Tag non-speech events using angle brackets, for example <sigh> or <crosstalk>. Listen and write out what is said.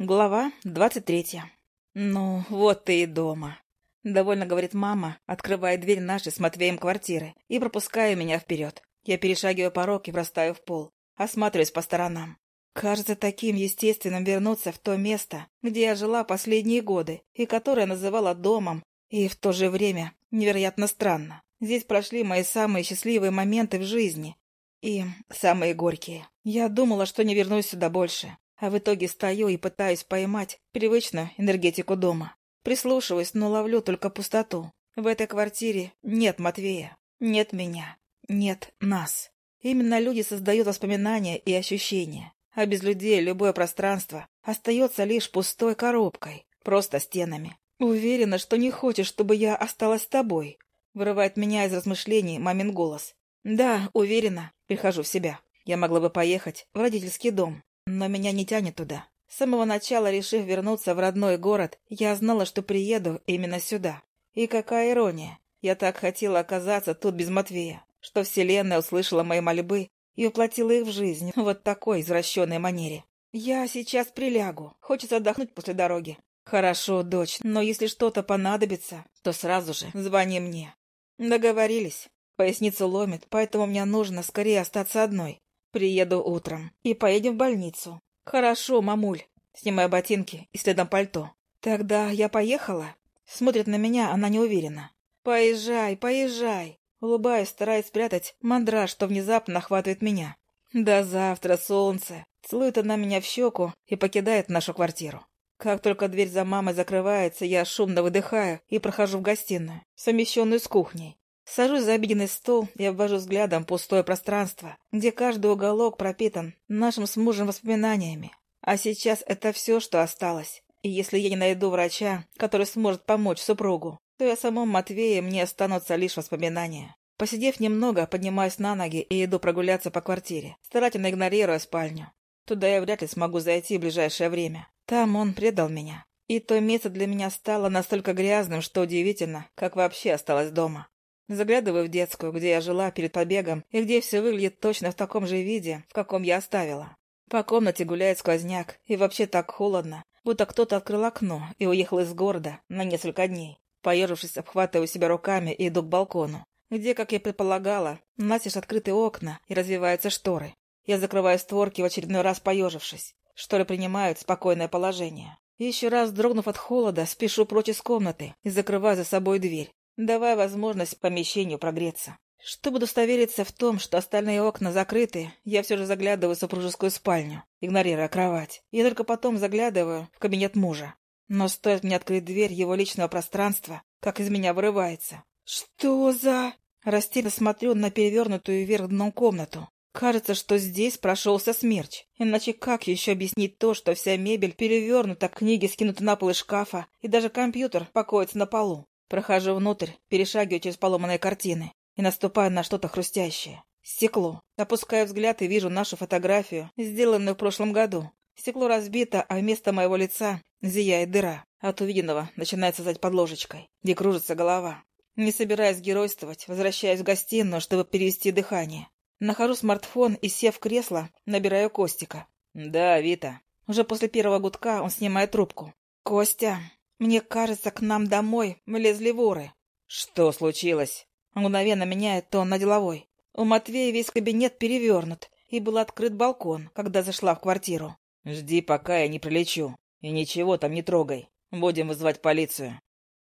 Глава двадцать третья. «Ну, вот ты и дома», — довольно говорит мама, открывая дверь нашей с Матвеем квартиры и пропуская меня вперед. Я перешагиваю порог и врастаю в пол, осматриваюсь по сторонам. Кажется таким естественным вернуться в то место, где я жила последние годы и которое называла домом, и в то же время невероятно странно. Здесь прошли мои самые счастливые моменты в жизни и самые горькие. Я думала, что не вернусь сюда больше, а в итоге стою и пытаюсь поймать привычную энергетику дома. Прислушиваюсь, но ловлю только пустоту. В этой квартире нет Матвея, нет меня, нет нас. Именно люди создают воспоминания и ощущения. А без людей любое пространство остается лишь пустой коробкой, просто стенами. Уверена, что не хочешь, чтобы я осталась с тобой. Вырывает меня из размышлений мамин голос. Да, уверена, прихожу в себя. Я могла бы поехать в родительский дом, но меня не тянет туда. С самого начала, решив вернуться в родной город, я знала, что приеду именно сюда. И какая ирония. Я так хотела оказаться тут без Матвея, что Вселенная услышала мои мольбы и воплотила их в жизнь в <laughs> вот такой извращенной манере. Я сейчас прилягу. Хочется отдохнуть после дороги. Хорошо, дочь, но если что-то понадобится, то сразу же звони мне. Договорились. Поясницу ломит, поэтому мне нужно скорее остаться одной. Приеду утром и поедем в больницу. Хорошо, мамуль. Снимаю ботинки и следом пальто. Тогда я поехала? Смотрит на меня, она неуверена. Поезжай, поезжай. Улыбаясь, стараясь спрятать мандраж, что внезапно охватывает меня. До завтра, солнце. Целует она меня в щеку и покидает нашу квартиру. Как только дверь за мамой закрывается, я шумно выдыхаю и прохожу в гостиную, совмещенную с кухней. Сажусь за обеденный стол и обвожу взглядом пустое пространство, где каждый уголок пропитан нашим с мужем воспоминаниями. А сейчас это все, что осталось. И если я не найду врача, который сможет помочь супругу, то и о самом Матвее мне останутся лишь воспоминания. Посидев немного, поднимаюсь на ноги и иду прогуляться по квартире, старательно игнорируя спальню. Туда я вряд ли смогу зайти в ближайшее время. Там он предал меня. И то место для меня стало настолько грязным, что удивительно, как вообще осталось дома. Заглядываю в детскую, где я жила перед побегом, и где все выглядит точно в таком же виде, в каком я оставила. По комнате гуляет сквозняк, и вообще так холодно, будто кто-то открыл окно и уехал из города на несколько дней. Поежившись, обхватываю себя руками и иду к балкону, где, как я предполагала, настежь открытые окна и развиваются шторы. Я закрываю створки, в очередной раз поежившись. Шторы принимают спокойное положение. Еще раз, дрогнув от холода, спешу прочь из комнаты и закрываю за собой дверь давая возможность помещению прогреться. Чтобы удостовериться в том, что остальные окна закрыты, я все же заглядываю в супружескую спальню, игнорируя кровать. И только потом заглядываю в кабинет мужа. Но стоит мне открыть дверь его личного пространства, как из меня вырывается. «Что за...» Растерянно смотрю на перевернутую вверх дном комнату. Кажется, что здесь прошелся смерч. Иначе как еще объяснить то, что вся мебель перевернута, книги скинуты на пол из шкафа, и даже компьютер покоится на полу? Прохожу внутрь, перешагиваю через поломанные картины и наступаю на что-то хрустящее. Стекло. Опускаю взгляд и вижу нашу фотографию, сделанную в прошлом году. Стекло разбито, а вместо моего лица зияет дыра. От увиденного начинает сосать под ложечкой, где кружится голова. Не собираясь геройствовать, возвращаюсь в гостиную, чтобы перевести дыхание. Нахожу смартфон и, сев в кресло, набираю Костика. «Да, Вита». Уже после первого гудка он снимает трубку. «Костя, мне кажется, к нам домой влезли воры. Что случилось? Мгновенно меняет тон на деловой. У Матвея весь кабинет перевернут, и был открыт балкон, когда зашла в квартиру. Жди, пока я не прилечу. И ничего там не трогай. Будем вызывать полицию.